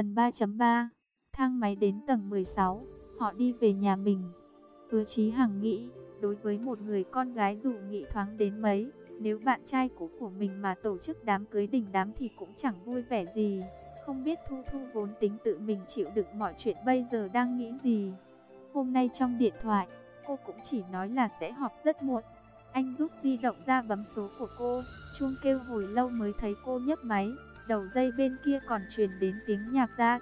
Phần 3.3 Thang máy đến tầng 16, họ đi về nhà mình. Hứa Chí Hằng nghĩ, đối với một người con gái dù nghĩ thoáng đến mấy, nếu bạn trai cũ của mình mà tổ chức đám cưới đình đám thì cũng chẳng vui vẻ gì. Không biết Thu Thu vốn tính tự mình chịu đựng mọi chuyện bây giờ đang nghĩ gì. Hôm nay trong điện thoại, cô cũng chỉ nói là sẽ họp rất muộn. Anh rút di động ra bấm số của cô, chuông kêu hồi lâu mới thấy cô nhấc máy, đầu dây bên kia còn truyền đến tiếng nhạc ra.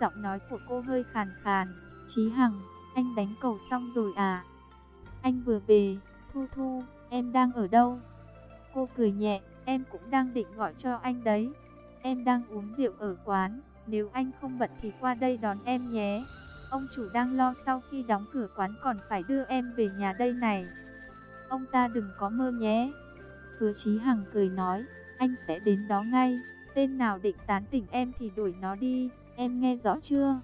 Giọng nói của cô hơi khàn khàn, Chí Hằng, anh đánh cầu xong rồi à? Anh vừa về, Thu Thu, em đang ở đâu? Cô cười nhẹ, em cũng đang định gọi cho anh đấy. Em đang uống rượu ở quán, nếu anh không bận thì qua đây đón em nhé. Ông chủ đang lo sau khi đóng cửa quán còn phải đưa em về nhà đây này. Ông ta đừng có mơ nhé. Hứa Chí Hằng cười nói, anh sẽ đến đó ngay. Tên nào định tán tỉnh em thì đuổi nó đi, em nghe rõ chưa?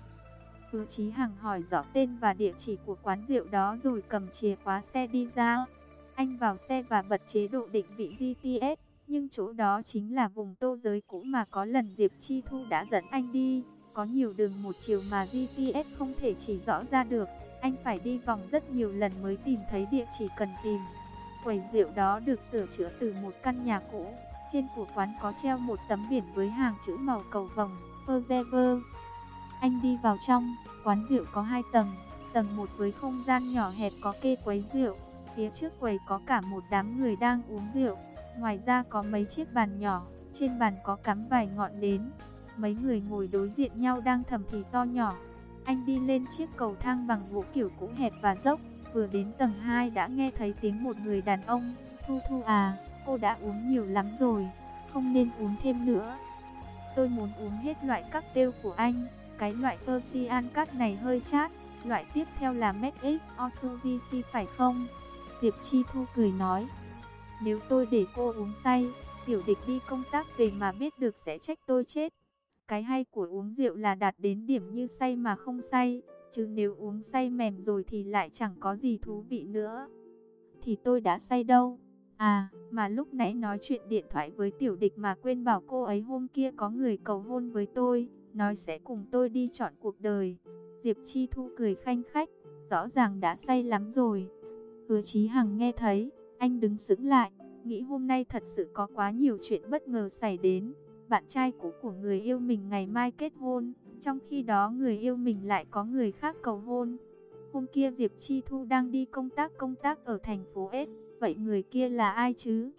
Hứa Chí Hằng hỏi rõ tên và địa chỉ của quán rượu đó rồi cầm chìa khóa xe đi ra. Anh vào xe và bật chế độ định vị GPS, nhưng chỗ đó chính là vùng tô giới cũ mà có lần Diệp Chi Thu đã dẫn anh đi. Có nhiều đường một chiều mà GPS không thể chỉ rõ ra được, anh phải đi vòng rất nhiều lần mới tìm thấy địa chỉ cần tìm. Quầy rượu đó được sửa chữa từ một căn nhà cũ, trên của quán có treo một tấm biển với hàng chữ màu cầu vồng, Forever. Anh đi vào trong, quán rượu có hai tầng, tầng 1 với không gian nhỏ hẹp có kê quấy rượu, phía trước quầy có cả một đám người đang uống rượu, ngoài ra có mấy chiếc bàn nhỏ, trên bàn có cắm vài ngọn nến. Mấy người ngồi đối diện nhau đang thầm thì to nhỏ. Anh đi lên chiếc cầu thang bằng gỗ kiểu cũ hẹp và dốc, vừa đến tầng 2 đã nghe thấy tiếng một người đàn ông, Thu Thu à, cô đã uống nhiều lắm rồi, không nên uống thêm nữa. Tôi muốn uống hết loại cocktail của anh, cái loại Persian cát này hơi chát, loại tiếp theo là Medix Osuvici phải không? Diệp Chi Thu cười nói, nếu tôi để cô uống say, tiểu địch đi công tác về mà biết được sẽ trách tôi chết. Cái hay của uống rượu là đạt đến điểm như say mà không say, chứ nếu uống say mềm rồi thì lại chẳng có gì thú vị nữa. Thì tôi đã say đâu. À, mà lúc nãy nói chuyện điện thoại với tiểu địch mà quên bảo cô ấy hôm kia có người cầu hôn với tôi, nói sẽ cùng tôi đi chọn cuộc đời. Diệp Chi Thu cười khanh khách, rõ ràng đã say lắm rồi. Hứa Chí Hằng nghe thấy, anh đứng sững lại, nghĩ hôm nay thật sự có quá nhiều chuyện bất ngờ xảy đến. Bạn trai cũ của người yêu mình ngày mai kết hôn, trong khi đó người yêu mình lại có người khác cầu hôn. Hôm kia Diệp Chi Thu đang đi công tác công tác ở thành phố S, vậy người kia là ai chứ?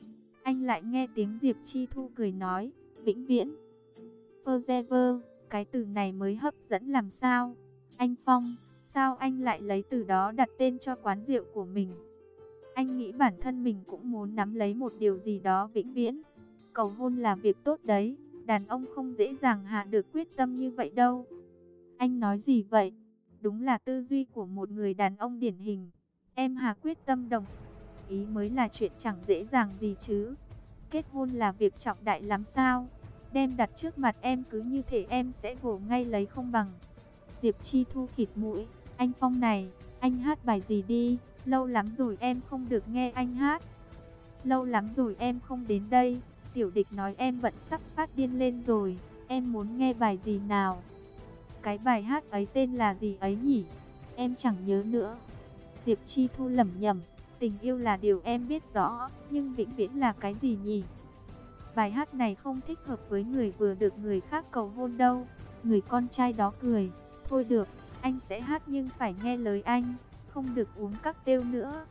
Anh lại nghe tiếng Diệp Chi Thu cười nói, vĩnh viễn. Forever, cái từ này mới hấp dẫn làm sao? Anh Phong, sao anh lại lấy từ đó đặt tên cho quán rượu của mình? Anh nghĩ bản thân mình cũng muốn nắm lấy một điều gì đó vĩnh viễn. Cầu hôn là việc tốt đấy, đàn ông không dễ dàng hạ được quyết tâm như vậy đâu. Anh nói gì vậy? Đúng là tư duy của một người đàn ông điển hình. Em hà quyết tâm đồng ý mới là chuyện chẳng dễ dàng gì chứ. Kết hôn là việc trọng đại lắm sao? Đem đặt trước mặt em cứ như thể em sẽ vồ ngay lấy không bằng. Diệp Chi Thu khịt mũi, anh Phong này, anh hát bài gì đi, lâu lắm rồi em không được nghe anh hát. Lâu lắm rồi em không đến đây, tiểu địch nói em vẫn sắp phát điên lên rồi, em muốn nghe bài gì nào? Cái bài hát ấy tên là gì ấy nhỉ? Em chẳng nhớ nữa. Diệp Chi Thu lẩm nhẩm, tình yêu là điều em biết rõ, nhưng vĩnh viễn là cái gì nhỉ? Bài hát này không thích hợp với người vừa được người khác cầu hôn đâu. Người con trai đó cười, thôi được, anh sẽ hát nhưng phải nghe lời anh, không được uống các tiêu nữa.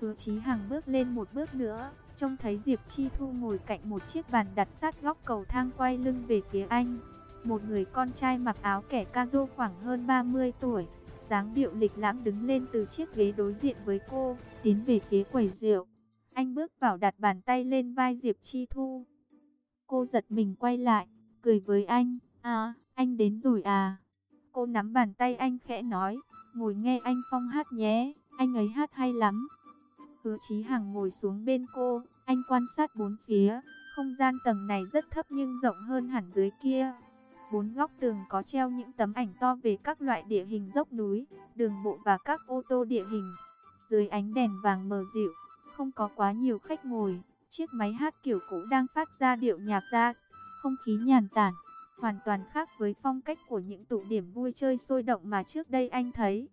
Hứa Chí Hằng bước lên một bước nữa, trông thấy Diệp Chi Thu ngồi cạnh một chiếc bàn đặt sát góc cầu thang quay lưng về phía anh. Một người con trai mặc áo kẻ ca rô khoảng hơn 30 tuổi, dáng điệu lịch lãm đứng lên từ chiếc ghế đối diện với cô, tiến về phía quầy rượu. Anh bước vào đặt bàn tay lên vai Diệp Chi Thu. Cô giật mình quay lại, cười với anh, à, anh đến rồi à. Cô nắm bàn tay anh khẽ nói, ngồi nghe anh Phong hát nhé, anh ấy hát hay lắm. Hứa Chí Hằng ngồi xuống bên cô, anh quan sát bốn phía, không gian tầng này rất thấp nhưng rộng hơn hẳn dưới kia. Bốn góc tường có treo những tấm ảnh to về các loại địa hình dốc núi, đường bộ và các ô tô địa hình. Dưới ánh đèn vàng mờ dịu, không có quá nhiều khách ngồi, chiếc máy hát kiểu cũ đang phát ra điệu nhạc jazz, không khí nhàn tản. hoàn toàn khác với phong cách của những tụ điểm vui chơi sôi động mà trước đây anh thấy.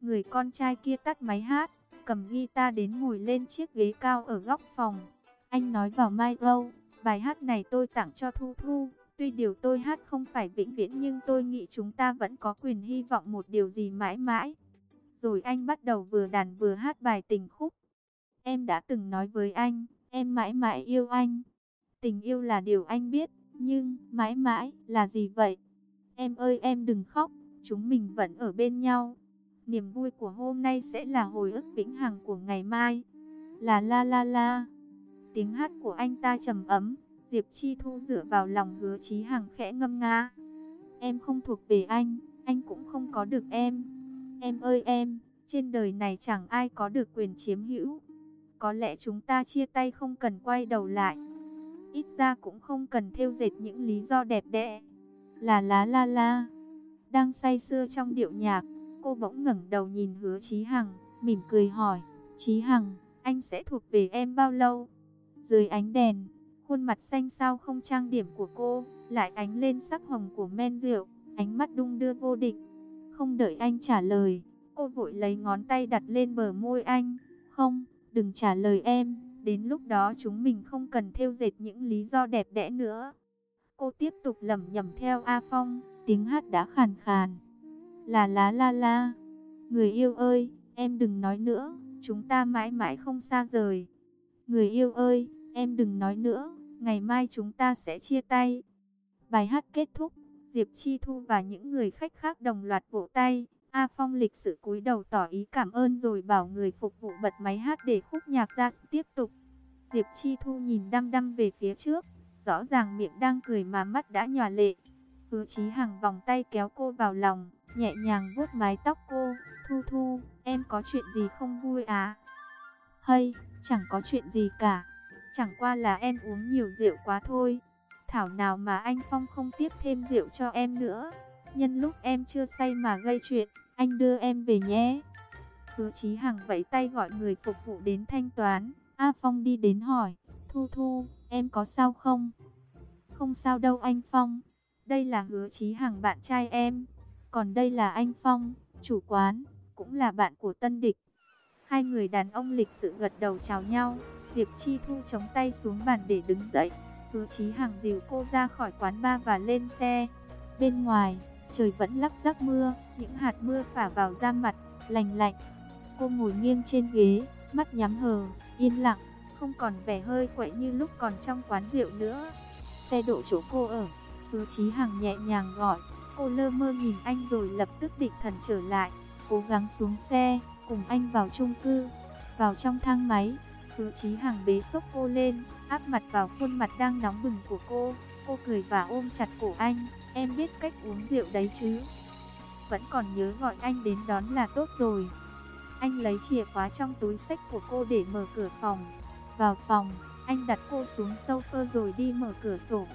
Người con trai kia tắt máy hát, cầm guitar đến ngồi lên chiếc ghế cao ở góc phòng. Anh nói vào micro, bài hát này tôi tặng cho Thu Thu. Tuy điều tôi hát không phải vĩnh viễn nhưng tôi nghĩ chúng ta vẫn có quyền hy vọng một điều gì mãi mãi. Rồi anh bắt đầu vừa đàn vừa hát bài tình khúc. Em đã từng nói với anh, em mãi mãi yêu anh. Tình yêu là điều anh biết, nhưng mãi mãi là gì vậy? Em ơi em đừng khóc, chúng mình vẫn ở bên nhau. Niềm vui của hôm nay sẽ là hồi ức vĩnh hằng của ngày mai. Là la la la. Tiếng hát của anh ta trầm ấm, Diệp Chi Thu dựa vào lòng hứa Chí Hằng khẽ ngâm nga. Em không thuộc về anh, anh cũng không có được em. Em ơi em, trên đời này chẳng ai có được quyền chiếm hữu. Có lẽ chúng ta chia tay không cần quay đầu lại. Ít ra cũng không cần theo dệt những lý do đẹp đẽ. Là lá la la. Đang say sưa trong điệu nhạc, cô bỗng ngẩng đầu nhìn hứa Chí Hằng, mỉm cười hỏi. Chí Hằng, anh sẽ thuộc về em bao lâu? Dưới ánh đèn, khuôn mặt xanh sao không trang điểm của cô, lại ánh lên sắc hồng của men rượu, ánh mắt đung đưa vô định. Không đợi anh trả lời, cô vội lấy ngón tay đặt lên bờ môi anh. Không, đừng trả lời em, đến lúc đó chúng mình không cần theo dệt những lý do đẹp đẽ nữa. Cô tiếp tục lẩm nhẩm theo A Phong, tiếng hát đã khàn khàn. Là lá la la, người yêu ơi, em đừng nói nữa, chúng ta mãi mãi không xa rời. Người yêu ơi, em đừng nói nữa, ngày mai chúng ta sẽ chia tay. Bài hát kết thúc, Diệp Chi Thu và những người khách khác đồng loạt vỗ tay. A Phong lịch sự cúi đầu tỏ ý cảm ơn rồi bảo người phục vụ bật máy hát để khúc nhạc ra tiếp tục. Diệp Chi Thu nhìn đăm đăm về phía trước, rõ ràng miệng đang cười mà mắt đã nhòa lệ. Hứa Chí Hằng vòng tay kéo cô vào lòng, nhẹ nhàng vuốt mái tóc cô. Thu Thu, em có chuyện gì không vui à? Hay, chẳng có chuyện gì cả. Chẳng qua là em uống nhiều rượu quá thôi. Thảo nào mà anh Phong không tiếp thêm rượu cho em nữa. Nhân lúc em chưa say mà gây chuyện, anh đưa em về nhé. Hứa Chí Hằng vẫy tay gọi người phục vụ đến thanh toán. A Phong đi đến hỏi, Thu Thu, em có sao không? Không sao đâu anh Phong. Đây là Hứa Chí Hằng bạn trai em. Còn đây là anh Phong, chủ quán, cũng là bạn của tân địch. Hai người đàn ông lịch sự gật đầu chào nhau. Diệp Chi Thu chống tay xuống bàn để đứng dậy. Hứa Chí hàng dìu cô ra khỏi quán bar và lên xe. Bên ngoài, trời vẫn lắc rắc mưa, những hạt mưa phả vào da mặt, lành lạnh. Cô ngồi nghiêng trên ghế, mắt nhắm hờ, yên lặng, không còn vẻ hơi quậy như lúc còn trong quán rượu nữa. Xe đổ chỗ cô ở, Hứa Chí hàng nhẹ nhàng gọi, cô lơ mơ nhìn anh rồi lập tức định thần trở lại, cố gắng xuống xe, cùng anh vào chung cư, vào trong thang máy. Hứa Chí Hằng bế sốc cô lên, áp mặt vào khuôn mặt đang nóng bừng của cô. Cô cười và ôm chặt cổ anh, em biết cách uống rượu đấy chứ. Vẫn còn nhớ gọi anh đến đón là tốt rồi. Anh lấy chìa khóa trong túi sách của cô để mở cửa phòng. Vào phòng, anh đặt cô xuống sofa rồi đi mở cửa sổ.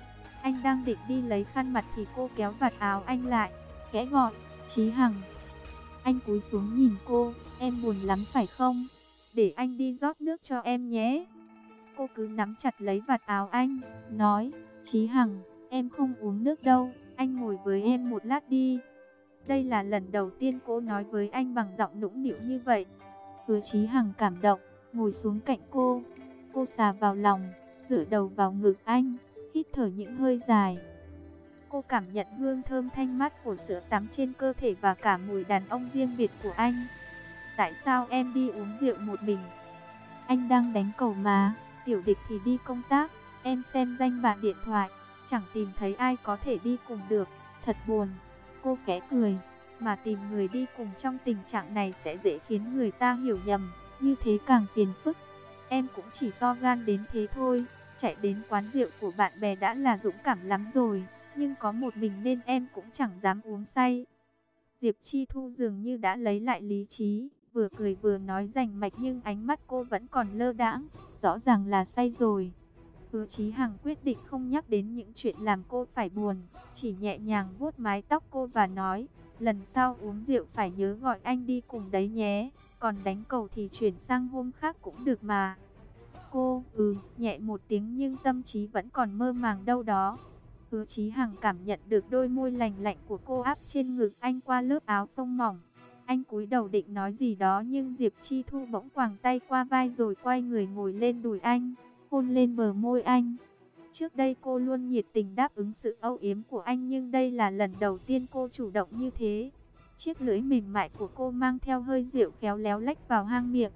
Anh đang định đi lấy khăn mặt thì cô kéo vạt áo anh lại, khẽ gọi, Chí Hằng. Anh cúi xuống nhìn cô, em buồn lắm phải không? Để anh đi rót nước cho em nhé. Cô cứ nắm chặt lấy vạt áo anh, nói, Chí Hằng, em không uống nước đâu, anh ngồi với em một lát đi. Đây là lần đầu tiên cô nói với anh bằng giọng nũng nịu như vậy. Hứa Chí Hằng cảm động, ngồi xuống cạnh cô. Cô xà vào lòng, dựa đầu vào ngực anh, hít thở những hơi dài. Cô cảm nhận hương thơm thanh mát của sữa tắm trên cơ thể và cả mùi đàn ông riêng biệt của anh. Tại sao em đi uống rượu một mình? Anh đang đánh cầu mà, tiểu địch thì đi công tác, em xem danh bạ điện thoại, chẳng tìm thấy ai có thể đi cùng được, thật buồn. Cô khẽ cười, mà tìm người đi cùng trong tình trạng này sẽ dễ khiến người ta hiểu nhầm, như thế càng phiền phức. Em cũng chỉ to gan đến thế thôi, chạy đến quán rượu của bạn bè đã là dũng cảm lắm rồi, nhưng có một mình nên em cũng chẳng dám uống say. Diệp Chi Thu dường như đã lấy lại lý trí, vừa cười vừa nói rành mạch nhưng ánh mắt cô vẫn còn lơ đãng, rõ ràng là say rồi. Hứa Chí Hằng quyết định không nhắc đến những chuyện làm cô phải buồn, chỉ nhẹ nhàng vuốt mái tóc cô và nói, lần sau uống rượu phải nhớ gọi anh đi cùng đấy nhé, còn đánh cầu thì chuyển sang hôm khác cũng được mà. Cô, ừ, nhẹ một tiếng nhưng tâm trí vẫn còn mơ màng đâu đó. Hứa Chí Hằng cảm nhận được đôi môi lành lạnh của cô áp trên ngực anh qua lớp áo phông mỏng. Anh cúi đầu định nói gì đó nhưng Diệp Chi Thu bỗng quàng tay qua vai rồi quay người ngồi lên đùi anh, hôn lên bờ môi anh. Trước đây cô luôn nhiệt tình đáp ứng sự âu yếm của anh nhưng đây là lần đầu tiên cô chủ động như thế. Chiếc lưỡi mềm mại của cô mang theo hơi rượu khéo léo lách vào hang miệng.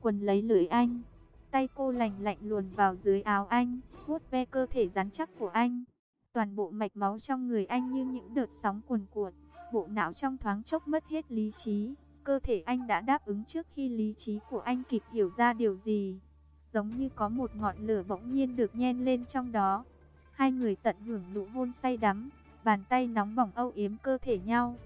Quần lấy lưỡi anh, tay cô lành lạnh luồn vào dưới áo anh, vuốt ve cơ thể rắn chắc của anh. Toàn bộ mạch máu trong người anh như những đợt sóng cuồn cuộn, bộ não trong thoáng chốc mất hết lý trí. Cơ thể anh đã đáp ứng trước khi lý trí của anh kịp hiểu ra điều gì. Giống như có một ngọn lửa bỗng nhiên được nhen lên trong đó. Hai người tận hưởng nụ hôn say đắm, bàn tay nóng bỏng âu yếm cơ thể nhau.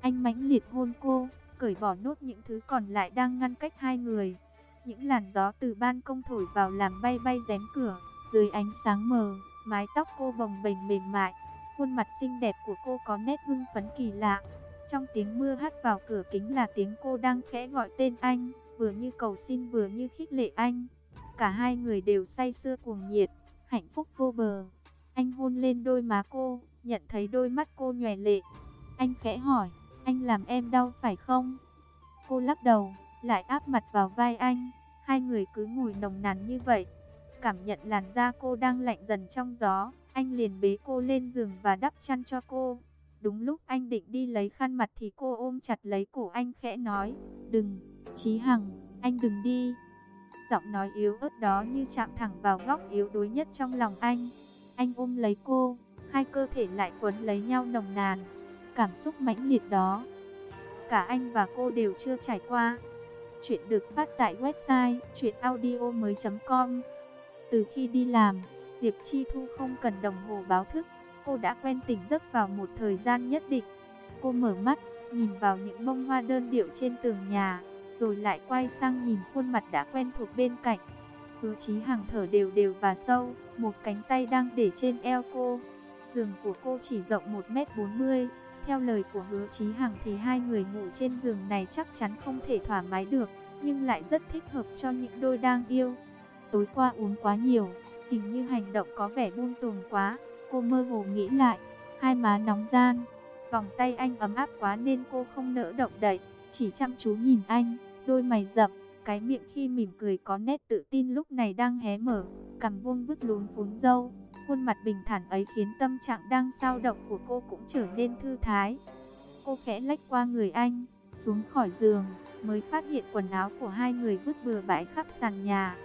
Anh mãnh liệt hôn cô, cởi bỏ nốt những thứ còn lại đang ngăn cách hai người. Những làn gió từ ban công thổi vào làm bay bay rén cửa, dưới ánh sáng mờ, mái tóc cô bồng bềnh mềm mại, khuôn mặt xinh đẹp của cô có nét hưng phấn kỳ lạ. Trong tiếng mưa hắt vào cửa kính là tiếng cô đang khẽ gọi tên anh, vừa như cầu xin vừa như khích lệ anh. Cả hai người đều say sưa cuồng nhiệt, hạnh phúc vô bờ. Anh hôn lên đôi má cô, nhận thấy đôi mắt cô nhòe lệ. Anh khẽ hỏi, anh làm em đau phải không? Cô lắc đầu, lại áp mặt vào vai anh. Hai người cứ ngồi nồng nàn như vậy. Cảm nhận làn da cô đang lạnh dần trong gió. Anh liền bế cô lên giường và đắp chăn cho cô. Đúng lúc anh định đi lấy khăn mặt thì cô ôm chặt lấy cổ anh khẽ nói. Đừng, Chí Hằng, anh đừng đi. Giọng nói yếu ớt đó như chạm thẳng vào góc yếu đuối nhất trong lòng anh. Anh ôm lấy cô, hai cơ thể lại quấn lấy nhau nồng nàn. Cảm xúc mãnh liệt đó, cả anh và cô đều chưa trải qua. Chuyện được phát tại website chuyenaudio.com Từ khi đi làm, Diệp Chi Thu không cần đồng hồ báo thức, cô đã quen tỉnh giấc vào một thời gian nhất định. Cô mở mắt, nhìn vào những bông hoa đơn điệu trên tường nhà, rồi lại quay sang nhìn khuôn mặt đã quen thuộc bên cạnh. Hứa Chí Hằng thở đều đều và sâu, một cánh tay đang để trên eo cô. Giường của cô chỉ rộng 1m40, theo lời của hứa Chí Hằng thì hai người ngủ trên giường này chắc chắn không thể thoải mái được, nhưng lại rất thích hợp cho những đôi đang yêu. Tối qua uống quá nhiều, hình như hành động có vẻ buông tuồng quá, cô mơ hồ nghĩ lại, hai má nóng gian, vòng tay anh ấm áp quá nên cô không nỡ động đậy, chỉ chăm chú nhìn anh, đôi mày rậm, cái miệng khi mỉm cười có nét tự tin lúc này đang hé mở, cằm vuông vức lún phún dâu. Khuôn mặt bình thản ấy khiến tâm trạng đang sao động của cô cũng trở nên thư thái. Cô khẽ lách qua người anh, xuống khỏi giường, mới phát hiện quần áo của hai người vứt bừa bãi khắp sàn nhà.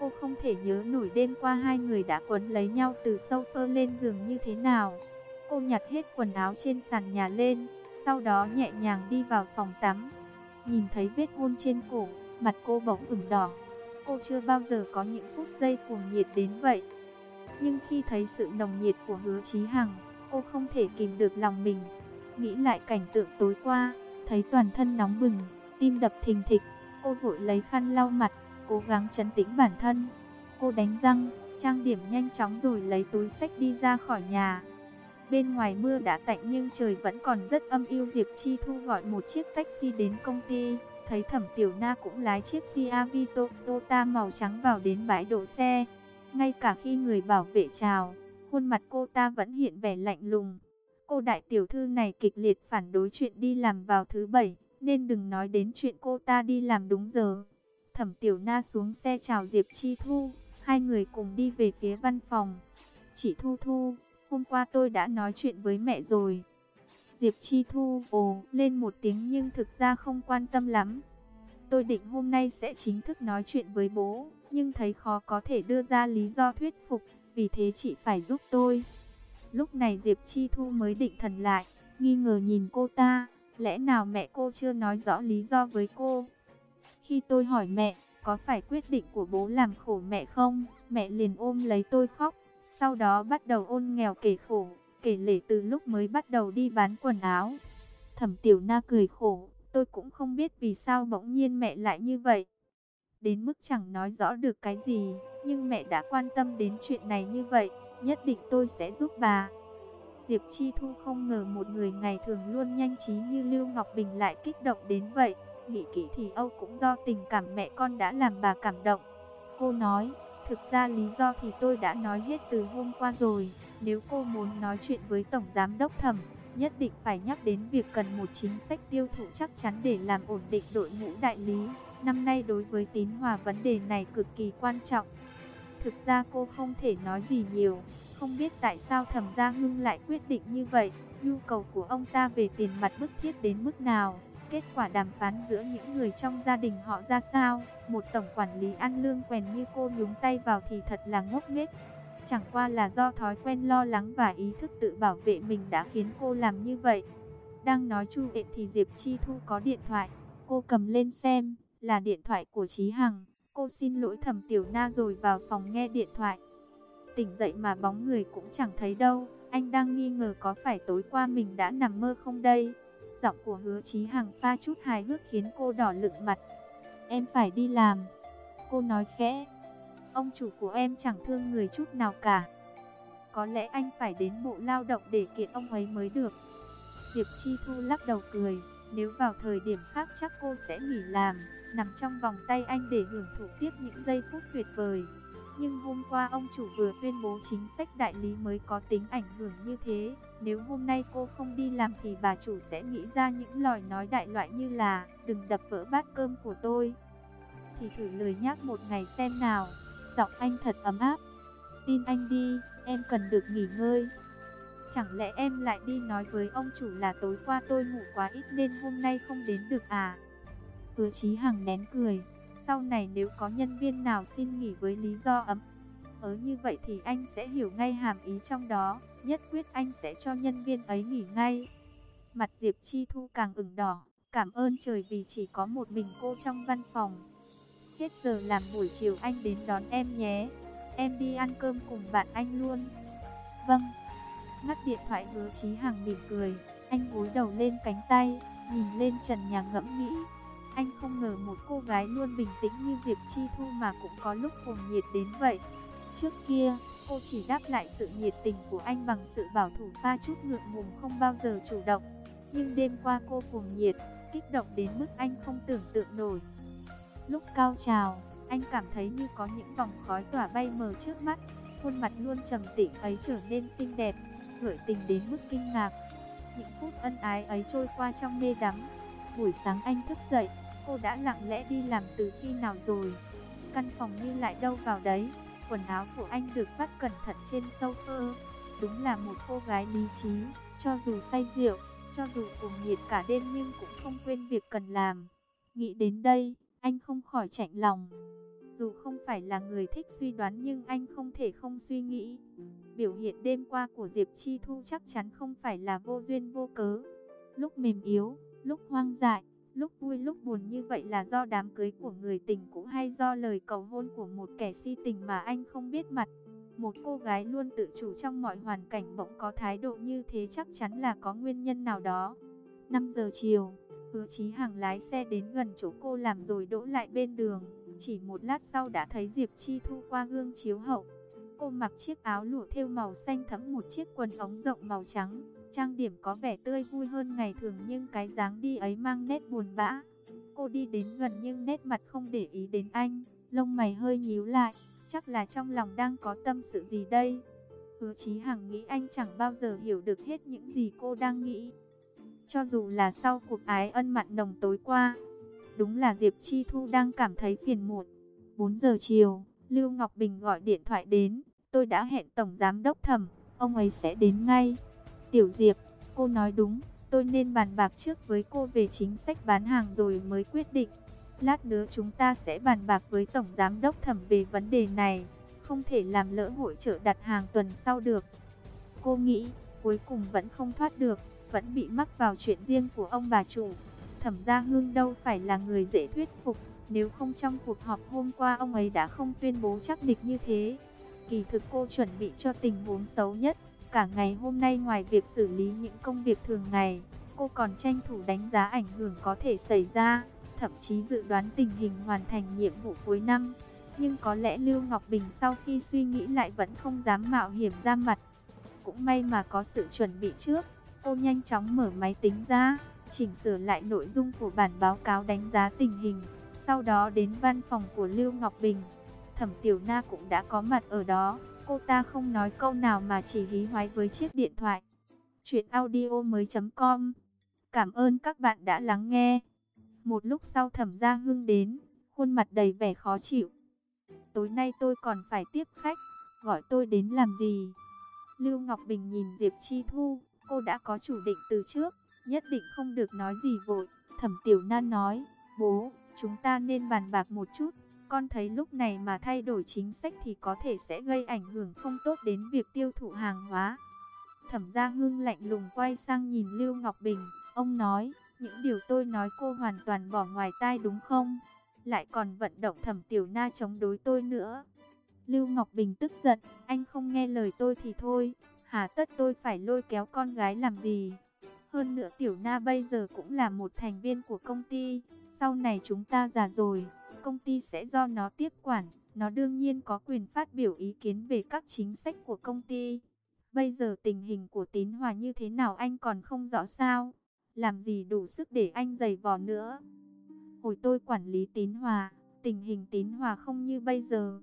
Cô không thể nhớ nổi đêm qua hai người đã quấn lấy nhau từ sofa lên giường như thế nào. Cô nhặt hết quần áo trên sàn nhà lên, sau đó nhẹ nhàng đi vào phòng tắm. Nhìn thấy vết hôn trên cổ, mặt cô bỗng ửng đỏ. Cô chưa bao giờ có những phút giây cuồng nhiệt đến vậy. Nhưng khi thấy sự nồng nhiệt của hứa Chí Hằng, cô không thể kìm được lòng mình. Nghĩ lại cảnh tượng tối qua, thấy toàn thân nóng bừng, tim đập thình thịch, cô vội lấy khăn lau mặt, cố gắng trấn tĩnh bản thân. Cô đánh răng, trang điểm nhanh chóng rồi lấy túi sách đi ra khỏi nhà. Bên ngoài mưa đã tạnh nhưng trời vẫn còn rất âm u Diệp Chi Thu gọi một chiếc taxi đến công ty. Thấy Thẩm Tiểu Na cũng lái chiếc CRV Toyota màu trắng vào đến bãi đỗ xe. Ngay cả khi người bảo vệ chào, khuôn mặt cô ta vẫn hiện vẻ lạnh lùng. Cô đại tiểu thư này kịch liệt phản đối chuyện đi làm vào thứ bảy, nên đừng nói đến chuyện cô ta đi làm đúng giờ. Thẩm tiểu na xuống xe chào Diệp Chi Thu, hai người cùng đi về phía văn phòng. Chị Thu Thu, hôm qua tôi đã nói chuyện với mẹ rồi. Diệp Chi Thu ồ lên một tiếng nhưng thực ra không quan tâm lắm. Tôi định hôm nay sẽ chính thức nói chuyện với bố nhưng thấy khó có thể đưa ra lý do thuyết phục, vì thế chị phải giúp tôi. Lúc này Diệp Chi Thu mới định thần lại, nghi ngờ nhìn cô ta, lẽ nào mẹ cô chưa nói rõ lý do với cô? Khi tôi hỏi mẹ, có phải quyết định của bố làm khổ mẹ không? Mẹ liền ôm lấy tôi khóc, sau đó bắt đầu ôn nghèo kể khổ, kể lể từ lúc mới bắt đầu đi bán quần áo. Thẩm Tiểu Na cười khổ, tôi cũng không biết vì sao bỗng nhiên mẹ lại như vậy đến mức chẳng nói rõ được cái gì, nhưng mẹ đã quan tâm đến chuyện này như vậy, nhất định tôi sẽ giúp bà. Diệp Chi Thu không ngờ một người ngày thường luôn nhanh trí như Lưu Ngọc Bình lại kích động đến vậy, nghĩ kỹ thì Âu cũng do tình cảm mẹ con đã làm bà cảm động. Cô nói, thực ra lý do thì tôi đã nói hết từ hôm qua rồi, Nếu cô muốn nói chuyện với Tổng Giám Đốc Thẩm, nhất định phải nhắc đến việc cần một chính sách tiêu thụ chắc chắn để làm ổn định đội ngũ đại lý. Năm nay đối với tín hòa vấn đề này cực kỳ quan trọng. Thực ra cô không thể nói gì nhiều, không biết tại sao Thẩm Gia Hưng lại quyết định như vậy, nhu cầu của ông ta về tiền mặt bức thiết đến mức nào. Kết quả đàm phán giữa những người trong gia đình họ ra sao, một tổng quản lý ăn lương quèn như cô nhúng tay vào thì thật là ngốc nghếch. Chẳng qua là do thói quen lo lắng và ý thức tự bảo vệ mình đã khiến cô làm như vậy. Đang nói chu ệ thì Diệp Chi Thu có điện thoại. Cô cầm lên xem, là điện thoại của Chí Hằng. Cô xin lỗi thầm tiểu na rồi vào phòng nghe điện thoại. Tỉnh dậy mà bóng người cũng chẳng thấy đâu. Anh đang nghi ngờ có phải tối qua mình đã nằm mơ không đây. Giọng của hứa Chí Hằng pha chút hài hước khiến cô đỏ lựng mặt. Em phải đi làm. Cô nói khẽ. Ông chủ của em chẳng thương người chút nào cả. Có lẽ anh phải đến bộ lao động để kiện ông ấy mới được. Diệp Chi Thu lắc đầu cười. Nếu vào thời điểm khác chắc cô sẽ nghỉ làm, nằm trong vòng tay anh để hưởng thụ tiếp những giây phút tuyệt vời. Nhưng hôm qua ông chủ vừa tuyên bố chính sách đại lý mới có tính ảnh hưởng như thế. Nếu hôm nay cô không đi làm thì bà chủ sẽ nghĩ ra những lời nói đại loại như là đừng đập vỡ bát cơm của tôi. Thì thử lời nhắc một ngày xem nào. Giọng anh thật ấm áp. Tin anh đi, em cần được nghỉ ngơi. Chẳng lẽ em lại đi nói với ông chủ là tối qua tôi ngủ quá ít nên hôm nay không đến được à? Hứa Chí Hằng nén cười. Sau này nếu có nhân viên nào xin nghỉ với lý do ấm ớ như vậy thì anh sẽ hiểu ngay hàm ý trong đó. Nhất quyết anh sẽ cho nhân viên ấy nghỉ ngay. Mặt Diệp Chi Thu càng ửng đỏ. Cảm ơn trời vì chỉ có một mình cô trong văn phòng. Hết giờ làm buổi chiều anh đến đón em nhé. Em đi ăn cơm cùng bạn anh luôn. Vâng. Ngắt điện thoại hứa Chí Hằng mỉm cười. Anh gối đầu lên cánh tay, nhìn lên trần nhà ngẫm nghĩ. Anh không ngờ một cô gái luôn bình tĩnh như Diệp Chi Thu mà cũng có lúc cuồng nhiệt đến vậy. Trước kia, cô chỉ đáp lại sự nhiệt tình của anh bằng sự bảo thủ pha chút ngượng ngùng không bao giờ chủ động. Nhưng đêm qua cô cuồng nhiệt, kích động đến mức anh không tưởng tượng nổi. Lúc cao trào, anh cảm thấy như có những vòng khói tỏa bay mờ trước mắt, khuôn mặt luôn trầm tĩnh ấy trở nên xinh đẹp, gợi tình đến mức kinh ngạc. Những phút ân ái ấy trôi qua trong mê đắm. Buổi sáng anh thức dậy, cô đã lặng lẽ đi làm từ khi nào rồi. Căn phòng như lại đâu vào đấy, quần áo của anh được vắt cẩn thận trên sofa. Đúng là một cô gái lý trí, cho dù say rượu, cho dù cùng nhiệt cả đêm nhưng cũng không quên việc cần làm. Nghĩ đến đây, anh không khỏi chạnh lòng. Dù không phải là người thích suy đoán nhưng anh không thể không suy nghĩ. Biểu hiện đêm qua của Diệp Chi Thu chắc chắn không phải là vô duyên vô cớ. Lúc mềm yếu, lúc hoang dại, lúc vui lúc buồn như vậy là do đám cưới của người tình cũ hay do lời cầu hôn của một kẻ si tình mà anh không biết mặt. Một cô gái luôn tự chủ trong mọi hoàn cảnh bỗng có thái độ như thế chắc chắn là có nguyên nhân nào đó. 5 giờ chiều, hứa chí hàng lái xe đến gần chỗ cô làm rồi đỗ lại bên đường. Chỉ một lát sau đã thấy Diệp Chi Thu qua gương chiếu hậu. Cô mặc chiếc áo lụa thêu màu xanh thẫm một chiếc quần ống rộng màu trắng. Trang điểm có vẻ tươi vui hơn ngày thường nhưng cái dáng đi ấy mang nét buồn bã. Cô đi đến gần nhưng nét mặt không để ý đến anh, lông mày hơi nhíu lại, chắc là trong lòng đang có tâm sự gì đây. Hứa Chí Hằng nghĩ anh chẳng bao giờ hiểu được hết những gì cô đang nghĩ. Cho dù là sau cuộc ái ân mặn nồng tối qua, đúng là Diệp Chi Thu đang cảm thấy phiền muộn. 4 giờ chiều, Lưu Ngọc Bình gọi điện thoại đến, tôi đã hẹn Tổng Giám Đốc Thẩm, ông ấy sẽ đến ngay. Tiểu Diệp, cô nói đúng, tôi nên bàn bạc trước với cô về chính sách bán hàng rồi mới quyết định. Lát nữa chúng ta sẽ bàn bạc với Tổng Giám Đốc Thẩm về vấn đề này, không thể làm lỡ hội trợ đặt hàng tuần sau được. Cô nghĩ, cuối cùng vẫn không thoát được, vẫn bị mắc vào chuyện riêng của ông bà chủ. Thẩm Gia Hương đâu phải là người dễ thuyết phục, nếu không trong cuộc họp hôm qua ông ấy đã không tuyên bố chắc địch như thế. Kỳ thực cô chuẩn bị cho tình huống xấu nhất, Cả ngày hôm nay ngoài việc xử lý những công việc thường ngày, cô còn tranh thủ đánh giá ảnh hưởng có thể xảy ra, thậm chí dự đoán tình hình hoàn thành nhiệm vụ cuối năm. Nhưng có lẽ Lưu Ngọc Bình sau khi suy nghĩ lại vẫn không dám mạo hiểm ra mặt. Cũng may mà có sự chuẩn bị trước, cô nhanh chóng mở máy tính ra, chỉnh sửa lại nội dung của bản báo cáo đánh giá tình hình. Sau đó đến văn phòng của Lưu Ngọc Bình, Thẩm Tiểu Na cũng đã có mặt ở đó. Cô ta không nói câu nào mà chỉ hí hoái với chiếc điện thoại. Chuyện audio mới.com Cảm ơn các bạn đã lắng nghe. Một lúc sau thẩm gia hương đến, khuôn mặt đầy vẻ khó chịu. Tối nay tôi còn phải tiếp khách, gọi tôi đến làm gì? Lưu Ngọc Bình nhìn Diệp Chi Thu, cô đã có chủ định từ trước, nhất định không được nói gì vội. Thẩm Tiểu Nan nói, bố, chúng ta nên bàn bạc một chút. Con thấy lúc này mà thay đổi chính sách thì có thể sẽ gây ảnh hưởng không tốt đến việc tiêu thụ hàng hóa. Thẩm Gia Hưng lạnh lùng quay sang nhìn Lưu Ngọc Bình, ông nói, những điều tôi nói cô hoàn toàn bỏ ngoài tai đúng không? Lại còn vận động Thẩm Tiểu Na chống đối tôi nữa. Lưu Ngọc Bình tức giận, anh không nghe lời tôi thì thôi, hà tất tôi phải lôi kéo con gái làm gì? Hơn nữa Tiểu Na bây giờ cũng là một thành viên của công ty, sau này chúng ta già rồi, công ty sẽ do nó tiếp quản, nó đương nhiên có quyền phát biểu ý kiến về các chính sách của công ty. Bây giờ tình hình của Tín Hòa như thế nào anh còn không rõ sao? Làm gì đủ sức để anh giày vò nữa? Hồi tôi quản lý Tín Hòa, tình hình Tín Hòa không như bây giờ.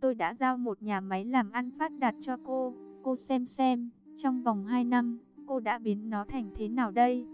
Tôi đã giao một nhà máy làm ăn phát đạt cho cô. Cô xem xem, trong vòng 2 năm, cô đã biến nó thành thế nào đây?